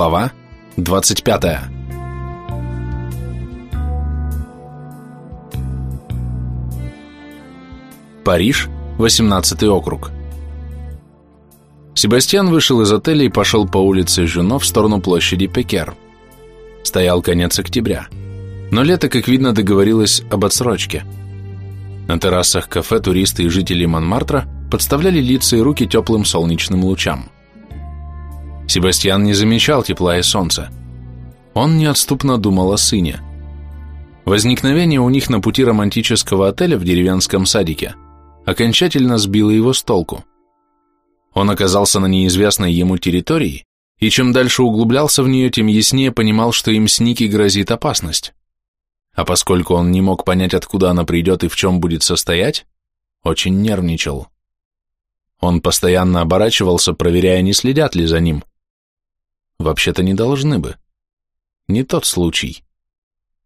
Глава 25 Париж, 18 округ. Себастьян вышел из отеля и пошел по улице Жюно в сторону площади Пекер. Стоял конец октября. Но лето, как видно, договорилось об отсрочке. На террасах кафе туристы и жители Монмартра подставляли лица и руки теплым солнечным лучам. Себастьян не замечал тепла и солнца. Он неотступно думал о сыне. Возникновение у них на пути романтического отеля в деревенском садике окончательно сбило его с толку. Он оказался на неизвестной ему территории, и чем дальше углублялся в нее, тем яснее понимал, что им с Ники грозит опасность. А поскольку он не мог понять, откуда она придет и в чем будет состоять, очень нервничал. Он постоянно оборачивался, проверяя, не следят ли за ним, Вообще-то не должны бы. Не тот случай.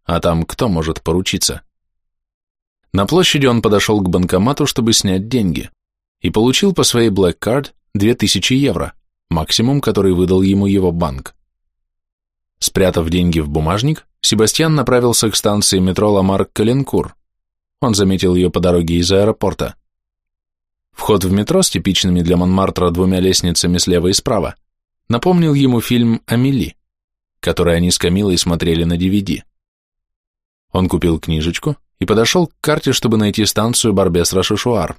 А там кто может поручиться? На площади он подошел к банкомату, чтобы снять деньги, и получил по своей Black Card 2000 евро, максимум, который выдал ему его банк. Спрятав деньги в бумажник, Себастьян направился к станции метро Ламарк-Каленкур. Он заметил ее по дороге из аэропорта. Вход в метро с типичными для Монмартра двумя лестницами слева и справа напомнил ему фильм «Амели», который они с Камилой смотрели на DVD. Он купил книжечку и подошел к карте, чтобы найти станцию Барбес-Рашишуар.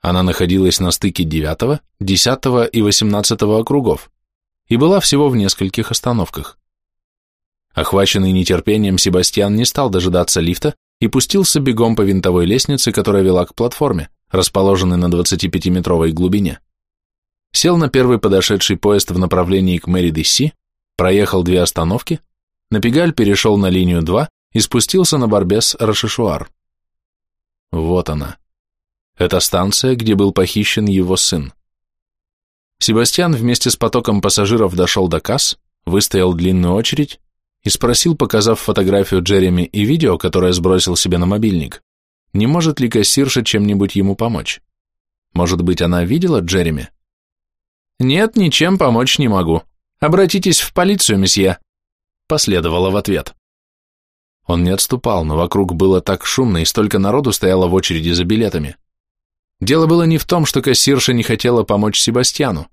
Она находилась на стыке 9, 10 и 18 округов и была всего в нескольких остановках. Охваченный нетерпением, Себастьян не стал дожидаться лифта и пустился бегом по винтовой лестнице, которая вела к платформе, расположенной на 25-метровой глубине сел на первый подошедший поезд в направлении к Мэри-де-Си, проехал две остановки, на Пегаль перешел на линию 2 и спустился на Барбес-Рашишуар. Вот она. Это станция, где был похищен его сын. Себастьян вместе с потоком пассажиров дошел до касс, выстоял длинную очередь и спросил, показав фотографию Джереми и видео, которое сбросил себе на мобильник, не может ли кассирша чем-нибудь ему помочь. Может быть, она видела Джереми? «Нет, ничем помочь не могу. Обратитесь в полицию, месье», — последовало в ответ. Он не отступал, но вокруг было так шумно, и столько народу стояло в очереди за билетами. Дело было не в том, что кассирша не хотела помочь Себастьяну.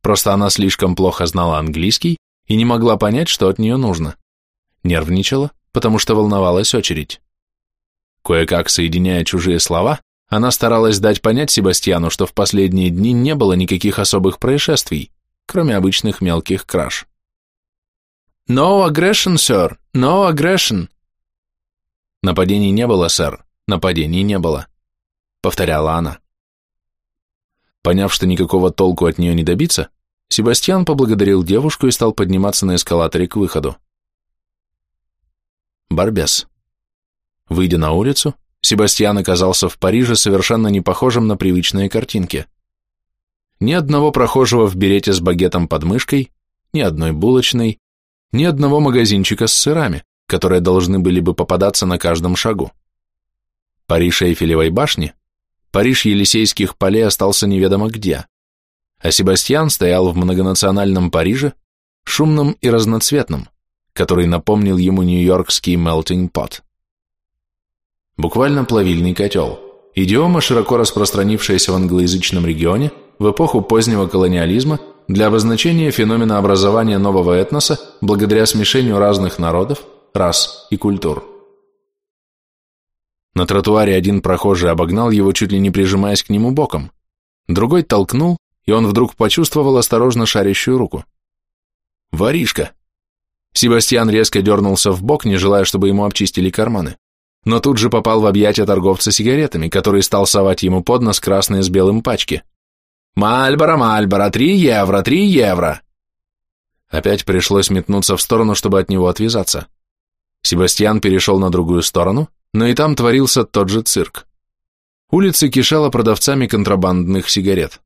Просто она слишком плохо знала английский и не могла понять, что от нее нужно. Нервничала, потому что волновалась очередь. Кое-как соединяя чужие слова, она старалась дать понять Себастьяну, что в последние дни не было никаких особых происшествий, кроме обычных мелких краж. «No aggression, sir! No aggression!» «Нападений не было, сэр, нападений не было», — повторяла она. Поняв, что никакого толку от нее не добиться, Себастьян поблагодарил девушку и стал подниматься на эскалаторе к выходу. Барбес. Выйдя на улицу, Себастьян оказался в Париже совершенно не похожим на привычные картинки. Ни одного прохожего в берете с багетом под мышкой, ни одной булочной, ни одного магазинчика с сырами, которые должны были бы попадаться на каждом шагу. Париж Эйфелевой башни, Париж Елисейских полей остался неведомо где, а Себастьян стоял в многонациональном Париже, шумном и разноцветном, который напомнил ему нью-йоркский melting pot буквально плавильный котел. Идиома, широко распространившаяся в англоязычном регионе в эпоху позднего колониализма для обозначения феномена образования нового этноса благодаря смешению разных народов, рас и культур. На тротуаре один прохожий обогнал его, чуть ли не прижимаясь к нему боком. Другой толкнул, и он вдруг почувствовал осторожно шарящую руку. «Воришка!» Себастьян резко дернулся в бок, не желая, чтобы ему обчистили карманы но тут же попал в объятия торговца сигаретами, который стал совать ему под нос красные с белым пачки. «Мальборо, Мальборо, три евро, три евро!» Опять пришлось метнуться в сторону, чтобы от него отвязаться. Себастьян перешел на другую сторону, но и там творился тот же цирк. Улица кишела продавцами контрабандных сигарет.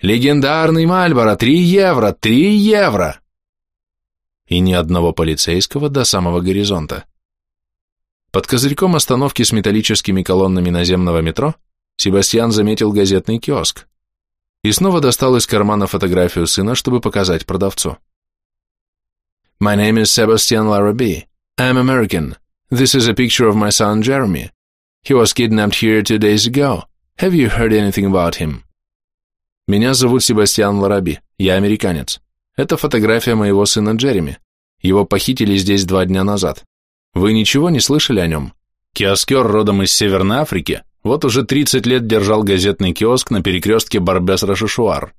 «Легендарный Мальборо, три евро, три евро!» И ни одного полицейского до самого горизонта. Под козырьком остановки с металлическими колоннами наземного метро Себастьян заметил газетный киоск и снова достал из кармана фотографию сына, чтобы показать продавцу. My name is Sebastian Larrabee. I'm American. This is a picture of my son Jeremy. He was kidnapped here two days ago. Have you heard anything about him? Меня зовут Себастьян Лараби. Я американец. Это фотография моего сына Джереми. Его похитили здесь два дня назад. Вы ничего не слышали о нем? Киоскер родом из Северной Африки, вот уже 30 лет держал газетный киоск на перекрестке Барбес-Рашишуар.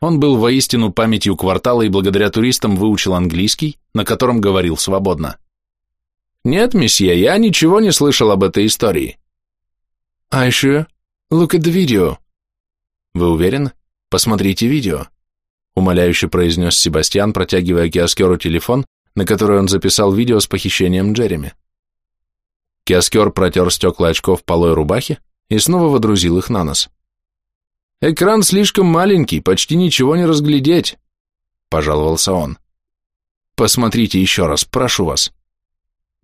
Он был воистину памятью квартала и благодаря туристам выучил английский, на котором говорил свободно. «Нет, месье, я ничего не слышал об этой истории». «I sure? Look at the video». «Вы уверены? Посмотрите видео», — умоляюще произнес Себастьян, протягивая киоскеру телефон, на который он записал видео с похищением Джереми. Киоскер протер стекла очков полой рубахи и снова водрузил их на нос. «Экран слишком маленький, почти ничего не разглядеть», — пожаловался он. «Посмотрите еще раз, прошу вас».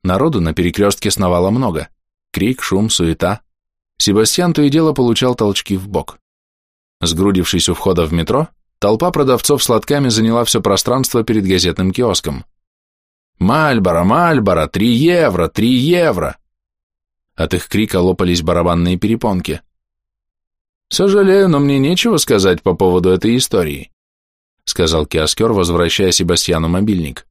Народу на перекрестке сновало много. Крик, шум, суета. Себастьян то и дело получал толчки в бок. Сгрудившись у входа в метро, толпа продавцов с заняла все пространство перед газетным киоском. «Мальборо, Мальборо, три евро, три евро!» От их крика лопались барабанные перепонки. «Сожалею, но мне нечего сказать по поводу этой истории», сказал Киоскер, возвращая Себастьяну мобильник.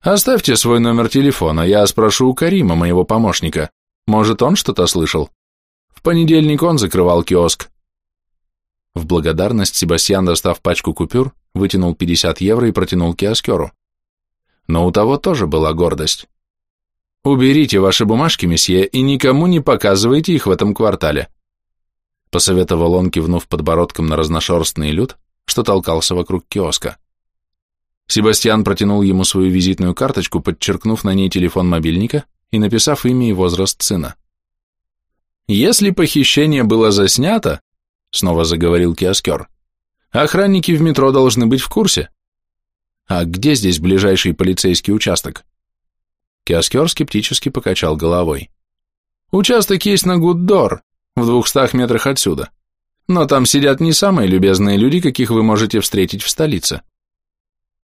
«Оставьте свой номер телефона, я спрошу у Карима, моего помощника. Может, он что-то слышал? В понедельник он закрывал киоск». В благодарность Себастьян, достав пачку купюр, вытянул 50 евро и протянул Киоскеру. Но у того тоже была гордость. «Уберите ваши бумажки, месье, и никому не показывайте их в этом квартале», посоветовал он, кивнув подбородком на разношерстный люд, что толкался вокруг киоска. Себастьян протянул ему свою визитную карточку, подчеркнув на ней телефон мобильника и написав имя и возраст сына. «Если похищение было заснято», — снова заговорил киоскер, «охранники в метро должны быть в курсе». «А где здесь ближайший полицейский участок?» Киоскер скептически покачал головой. «Участок есть на Гуддор, в двухстах метрах отсюда. Но там сидят не самые любезные люди, каких вы можете встретить в столице».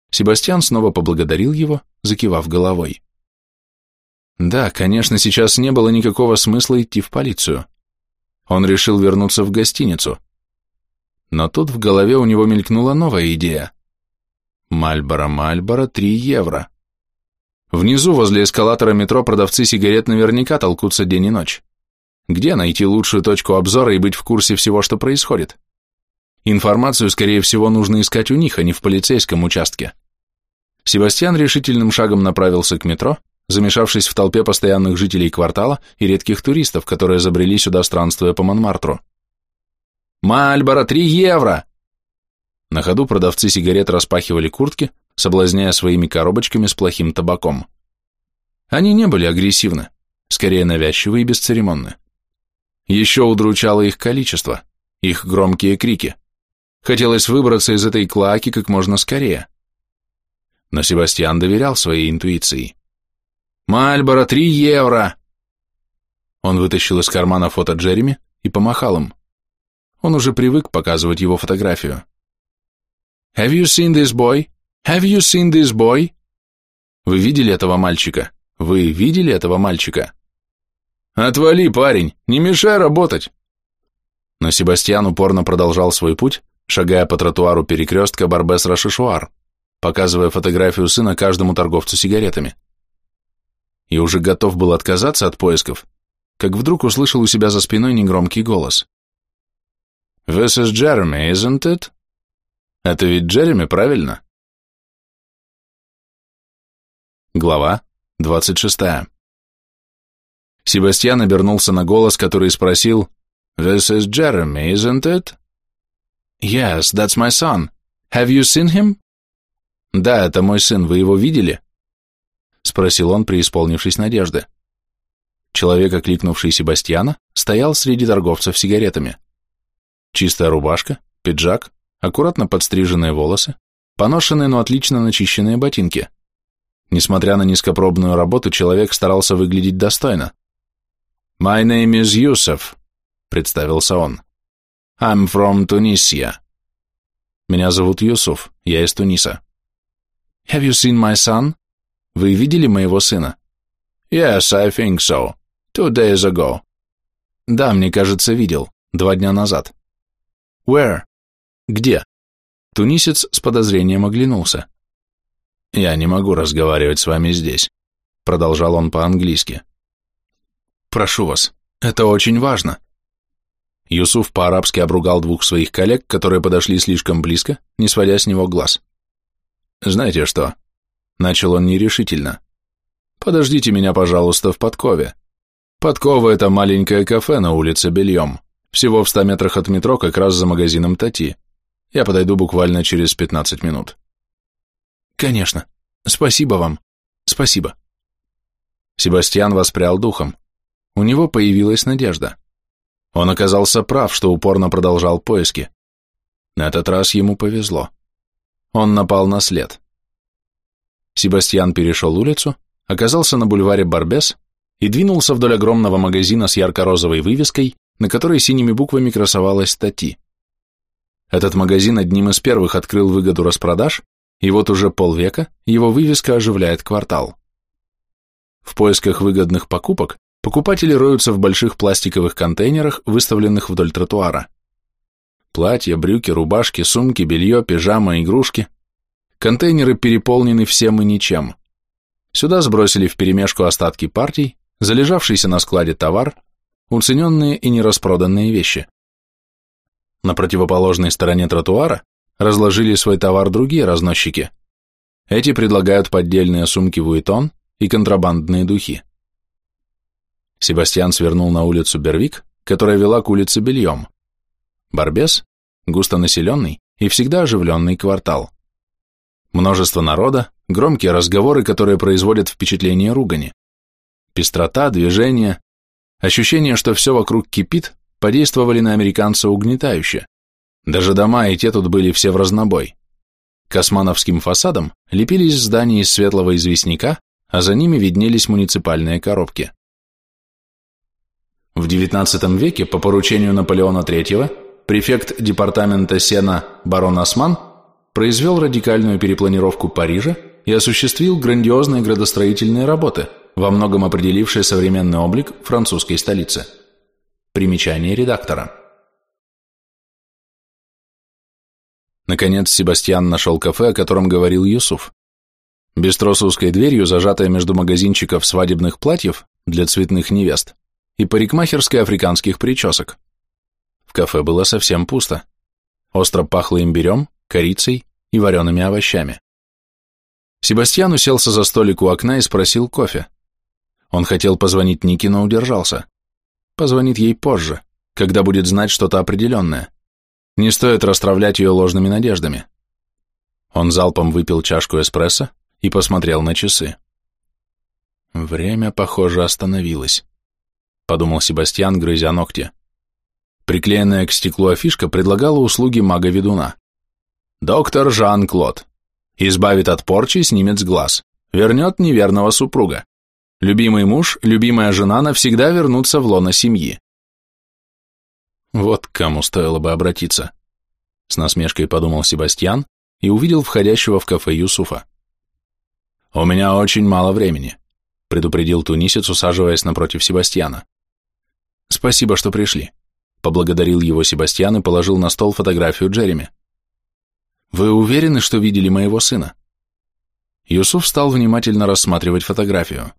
Себастьян снова поблагодарил его, закивав головой. Да, конечно, сейчас не было никакого смысла идти в полицию. Он решил вернуться в гостиницу. Но тут в голове у него мелькнула новая идея. Мальборо, Мальборо, три евро. Внизу, возле эскалатора метро, продавцы сигарет наверняка толкутся день и ночь. Где найти лучшую точку обзора и быть в курсе всего, что происходит? Информацию, скорее всего, нужно искать у них, а не в полицейском участке. Себастьян решительным шагом направился к метро, замешавшись в толпе постоянных жителей квартала и редких туристов, которые забрели сюда, странствуя по Монмартру. «Мальборо, три евро!» На ходу продавцы сигарет распахивали куртки, соблазняя своими коробочками с плохим табаком. Они не были агрессивны, скорее навязчивы и бесцеремонны. Еще удручало их количество, их громкие крики. Хотелось выбраться из этой клоаки как можно скорее. Но Себастьян доверял своей интуиции. «Мальборо, три евро!» Он вытащил из кармана фото Джереми и помахал им. Он уже привык показывать его фотографию. «Have you seen this boy? Have you seen this boy?» «Вы видели этого мальчика? Вы видели этого мальчика?» «Отвали, парень, не мешай работать!» Но Себастьян упорно продолжал свой путь, шагая по тротуару перекрестка Барбес-Рашишуар, показывая фотографию сына каждому торговцу сигаретами. И уже готов был отказаться от поисков, как вдруг услышал у себя за спиной негромкий голос. «This is Jeremy, isn't it?» «Это ведь Джереми, правильно?» Глава двадцать шестая. Себастьян обернулся на голос, который спросил «This is Jeremy, isn't it?» «Yes, that's my son. Have you seen him?» «Да, это мой сын, вы его видели?» Спросил он, преисполнившись надежды. Человек, окликнувший Себастьяна, стоял среди торговцев сигаретами. Чистая рубашка, пиджак, аккуратно подстриженные волосы, поношенные, но отлично начищенные ботинки. Несмотря на низкопробную работу, человек старался выглядеть достойно. «My name is Yusuf», — представился он. «I'm from Tunisia». «Меня зовут Юсуф, я из Туниса». Have you seen my son? Вы видели моего сына? Yes, I think so. Two days ago. Да, мне кажется, видел. Два дня назад. Where? Где? Тунисец с подозрением оглянулся. Я не могу разговаривать с вами здесь, продолжал он по-английски. Прошу вас, это очень важно. Юсуф по-арабски обругал двух своих коллег, которые подошли слишком близко, не сводя с него глаз. «Знаете что?» Начал он нерешительно. «Подождите меня, пожалуйста, в Подкове. Подкова — это маленькое кафе на улице Бельем, всего в ста метрах от метро, как раз за магазином Тати. Я подойду буквально через пятнадцать минут». «Конечно. Спасибо вам. Спасибо». Себастьян воспрял духом. У него появилась надежда. Он оказался прав, что упорно продолжал поиски. На этот раз ему повезло. Он напал на след. Себастьян перешел улицу, оказался на бульваре Барбес и двинулся вдоль огромного магазина с ярко-розовой вывеской, на которой синими буквами красовалась стати. Этот магазин одним из первых открыл выгоду распродаж, и вот уже полвека его вывеска оживляет квартал. В поисках выгодных покупок покупатели роются в больших пластиковых контейнерах, выставленных вдоль тротуара. Платья, брюки, рубашки, сумки, белье, пижама, игрушки. Контейнеры переполнены всем и ничем. Сюда сбросили вперемешку остатки партий, залежавшийся на складе товар, уцененные и нераспроданные вещи. На противоположной стороне тротуара разложили свой товар другие разносчики. Эти предлагают поддельные сумки Вуитон и контрабандные духи. Себастьян свернул на улицу Бервик, которая вела к улице Бельем. Барбес – густонаселенный и всегда оживленный квартал. Множество народа, громкие разговоры, которые производят впечатление ругани. Пестрота, движение, ощущение, что все вокруг кипит, подействовали на американца угнетающе. Даже дома и те тут были все в разнобой. К османовским фасадам лепились здания из светлого известняка, а за ними виднелись муниципальные коробки. В XIX веке по поручению Наполеона III префект департамента Сена барон Осман произвел радикальную перепланировку Парижа и осуществил грандиозные градостроительные работы, во многом определившие современный облик французской столицы. Примечание редактора. Наконец Себастьян нашел кафе, о котором говорил Юсуф. Бистро дверью, зажатая между магазинчиков свадебных платьев для цветных невест и парикмахерской африканских причесок. В кафе было совсем пусто. Остро пахло имбирем, корицей и вареными овощами. Себастьян уселся за столик у окна и спросил кофе. Он хотел позвонить Нике, но удержался. Позвонит ей позже, когда будет знать что-то определенное. Не стоит расстравлять ее ложными надеждами. Он залпом выпил чашку эспрессо и посмотрел на часы. Время, похоже, остановилось, подумал Себастьян, грызя ногти. Приклеенная к стеклу афишка предлагала услуги мага-ведуна. «Доктор Жан-Клод. Избавит от порчи, снимет с глаз. Вернет неверного супруга. Любимый муж, любимая жена навсегда вернутся в лоно семьи». Вот к кому стоило бы обратиться. С насмешкой подумал Себастьян и увидел входящего в кафе Юсуфа. «У меня очень мало времени», предупредил тунисец, усаживаясь напротив Себастьяна. «Спасибо, что пришли», Поблагодарил его Себастьян и положил на стол фотографию Джереми. «Вы уверены, что видели моего сына?» Юсуф стал внимательно рассматривать фотографию.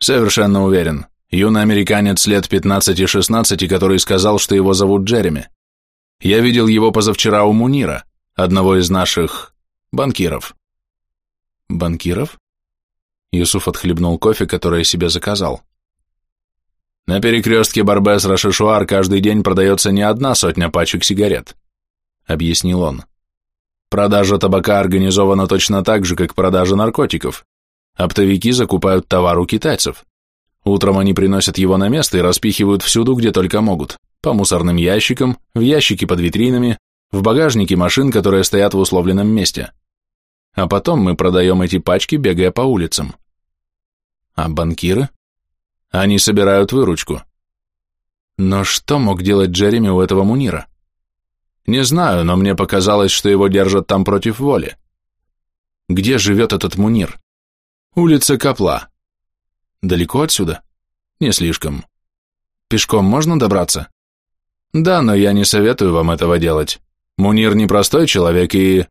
«Совершенно уверен. Юный американец лет 15-16, который сказал, что его зовут Джереми. Я видел его позавчера у Мунира, одного из наших банкиров». «Банкиров?» Юсуф отхлебнул кофе, который себе заказал. На перекрестке Барбес-Рашишуар каждый день продается не одна сотня пачек сигарет, объяснил он. Продажа табака организована точно так же, как продажа наркотиков. Оптовики закупают товар у китайцев. Утром они приносят его на место и распихивают всюду, где только могут. По мусорным ящикам, в ящики под витринами, в багажнике машин, которые стоят в условленном месте. А потом мы продаем эти пачки, бегая по улицам. А банкиры? Они собирают выручку. Но что мог делать Джереми у этого Мунира? Не знаю, но мне показалось, что его держат там против воли. Где живет этот Мунир? Улица Капла. Далеко отсюда? Не слишком. Пешком можно добраться? Да, но я не советую вам этого делать. Мунир непростой человек и...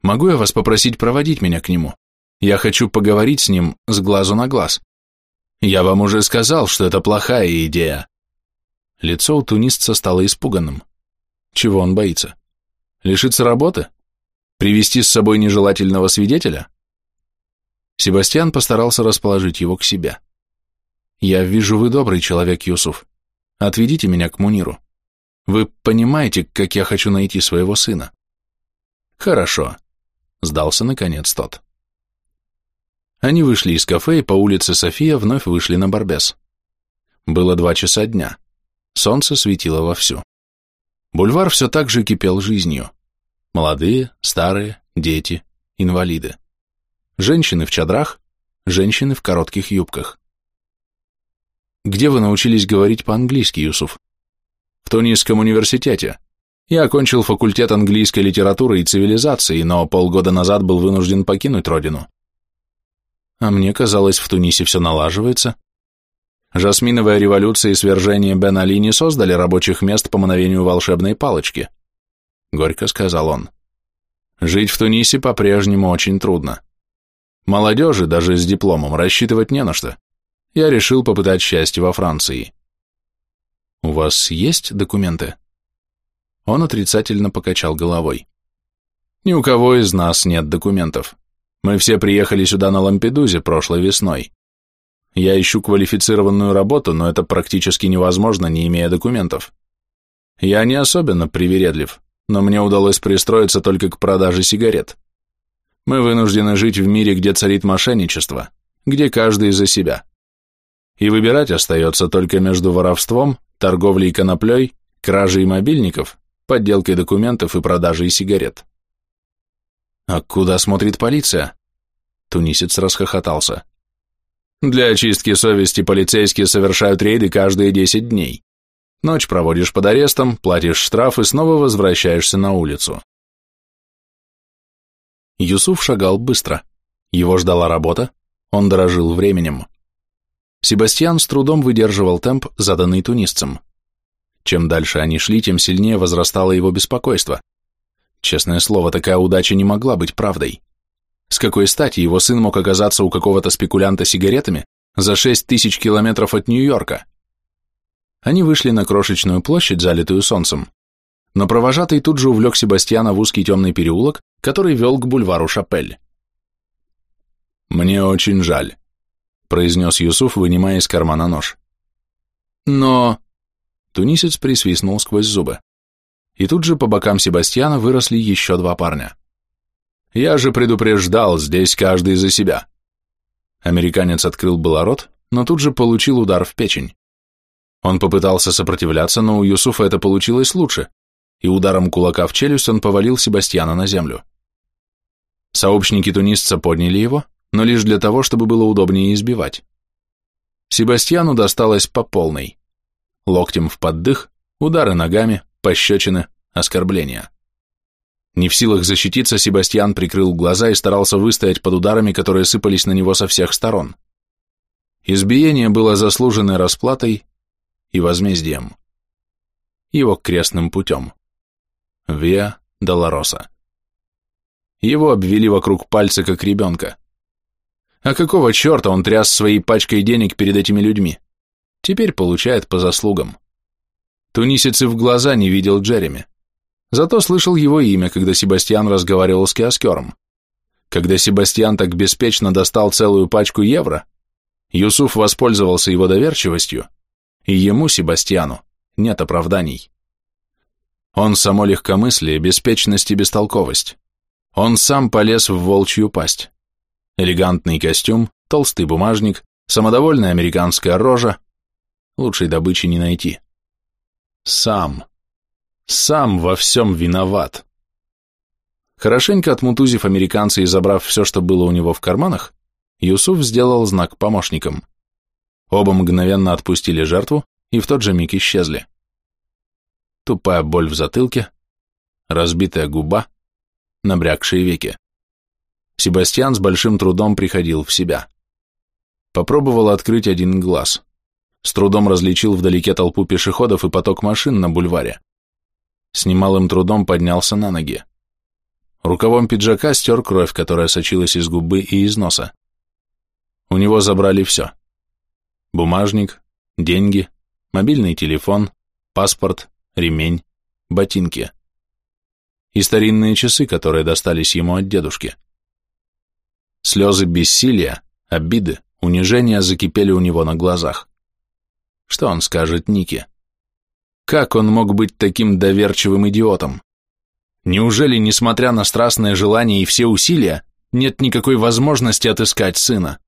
Могу я вас попросить проводить меня к нему? Я хочу поговорить с ним с глазу на глаз. Я вам уже сказал, что это плохая идея. Лицо у тунисца стало испуганным. Чего он боится? Лишиться работы? Привести с собой нежелательного свидетеля? Себастьян постарался расположить его к себе. «Я вижу, вы добрый человек, Юсуф. Отведите меня к Муниру. Вы понимаете, как я хочу найти своего сына?» «Хорошо», — сдался наконец тот. Они вышли из кафе и по улице София вновь вышли на Барбес. Было два часа дня. Солнце светило вовсю. Бульвар все так же кипел жизнью. Молодые, старые, дети, инвалиды. Женщины в чадрах, женщины в коротких юбках. Где вы научились говорить по-английски, Юсуф? В Тунисском университете. Я окончил факультет английской литературы и цивилизации, но полгода назад был вынужден покинуть родину. А мне казалось, в Тунисе все налаживается. Жасминовая революция и свержение Бен Али не создали рабочих мест по мановению волшебной палочки. Горько сказал он. Жить в Тунисе по-прежнему очень трудно. Молодежи, даже с дипломом, рассчитывать не на что. Я решил попытать счастье во Франции. У вас есть документы? Он отрицательно покачал головой. Ни у кого из нас нет документов. Мы все приехали сюда на Лампедузе прошлой весной. Я ищу квалифицированную работу, но это практически невозможно, не имея документов. Я не особенно привередлив, но мне удалось пристроиться только к продаже сигарет. Мы вынуждены жить в мире, где царит мошенничество, где каждый за себя. И выбирать остается только между воровством, торговлей коноплей, кражей мобильников, подделкой документов и продажей сигарет. «А куда смотрит полиция?» Тунисец расхохотался. «Для очистки совести полицейские совершают рейды каждые десять дней. Ночь проводишь под арестом, платишь штраф и снова возвращаешься на улицу». Юсуф шагал быстро. Его ждала работа, он дорожил временем. Себастьян с трудом выдерживал темп, заданный тунисцем. Чем дальше они шли, тем сильнее возрастало его беспокойство. Честное слово, такая удача не могла быть правдой. С какой стати его сын мог оказаться у какого-то спекулянта сигаретами за шесть тысяч километров от Нью-Йорка? Они вышли на крошечную площадь, залитую солнцем, но провожатый тут же увлек Себастьяна в узкий темный переулок, который вел к бульвару Шапель. «Мне очень жаль», — произнес Юсуф, вынимая из кармана нож. «Но...» Тунисец присвистнул сквозь зубы и тут же по бокам Себастьяна выросли еще два парня. «Я же предупреждал, здесь каждый за себя». Американец открыл было рот, но тут же получил удар в печень. Он попытался сопротивляться, но у Юсуфа это получилось лучше, и ударом кулака в челюсть он повалил Себастьяна на землю. Сообщники тунисца подняли его, но лишь для того, чтобы было удобнее избивать. Себастьяну досталось по полной. Локтем в поддых, удары ногами, пощечины, оскорбления. Не в силах защититься, Себастьян прикрыл глаза и старался выстоять под ударами, которые сыпались на него со всех сторон. Избиение было заслуженной расплатой и возмездием. Его крестным путем. Виа Долороса. Его обвели вокруг пальца, как ребенка. А какого черта он тряс своей пачкой денег перед этими людьми? Теперь получает по заслугам. Тунисец и в глаза не видел Джереми. Зато слышал его имя, когда Себастьян разговаривал с киоскером. Когда Себастьян так беспечно достал целую пачку евро, Юсуф воспользовался его доверчивостью, и ему, Себастьяну, нет оправданий. Он само легкомыслие, беспечность и бестолковость. Он сам полез в волчью пасть. Элегантный костюм, толстый бумажник, самодовольная американская рожа. Лучшей добычи не найти. Сам. Сам во всем виноват. Хорошенько отмутузив американца и забрав все, что было у него в карманах, Юсуф сделал знак помощникам. Оба мгновенно отпустили жертву и в тот же миг исчезли. Тупая боль в затылке, разбитая губа, набрякшие веки. Себастьян с большим трудом приходил в себя. Попробовал открыть один глаз. С трудом различил вдалеке толпу пешеходов и поток машин на бульваре. С немалым трудом поднялся на ноги. Рукавом пиджака стер кровь, которая сочилась из губы и из носа. У него забрали все. Бумажник, деньги, мобильный телефон, паспорт, ремень, ботинки. И старинные часы, которые достались ему от дедушки. Слезы бессилия, обиды, унижения закипели у него на глазах. Что он скажет Нике? Как он мог быть таким доверчивым идиотом? Неужели, несмотря на страстное желание и все усилия, нет никакой возможности отыскать сына?